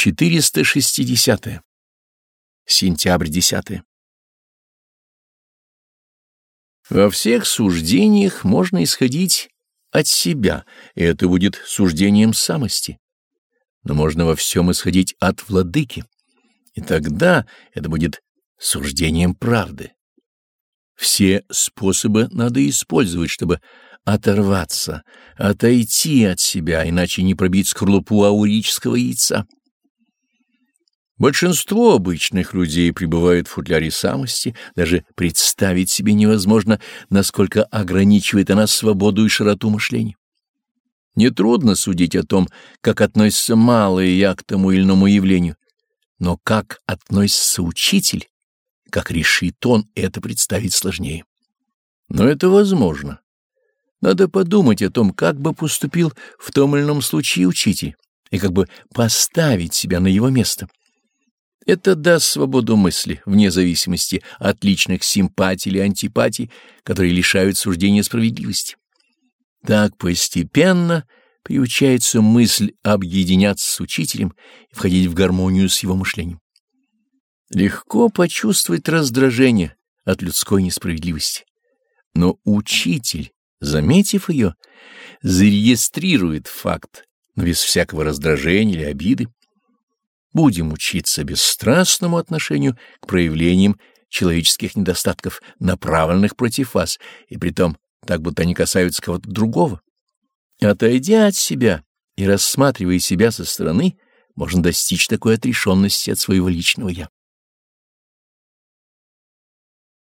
460. -е. Сентябрь 10. Во всех суждениях можно исходить от себя, и это будет суждением самости. Но можно во всем исходить от владыки, и тогда это будет суждением правды. Все способы надо использовать, чтобы оторваться, отойти от себя, иначе не пробить скорлупу аурического яйца. Большинство обычных людей пребывают в футляре самости, даже представить себе невозможно, насколько ограничивает она свободу и широту мышления. Нетрудно судить о том, как относится малое я к тому или иному явлению, но как относится учитель, как решит он, это представить сложнее. Но это возможно. Надо подумать о том, как бы поступил в том или ином случае учитель, и как бы поставить себя на его место. Это даст свободу мысли, вне зависимости от личных симпатий или антипатий, которые лишают суждения справедливости. Так постепенно приучается мысль объединяться с учителем и входить в гармонию с его мышлением. Легко почувствовать раздражение от людской несправедливости. Но учитель, заметив ее, зарегистрирует факт, но без всякого раздражения или обиды, будем учиться бесстрастному отношению к проявлениям человеческих недостатков, направленных против вас, и притом так, будто они касаются кого-то другого. Отойдя от себя и рассматривая себя со стороны, можно достичь такой отрешенности от своего личного «я».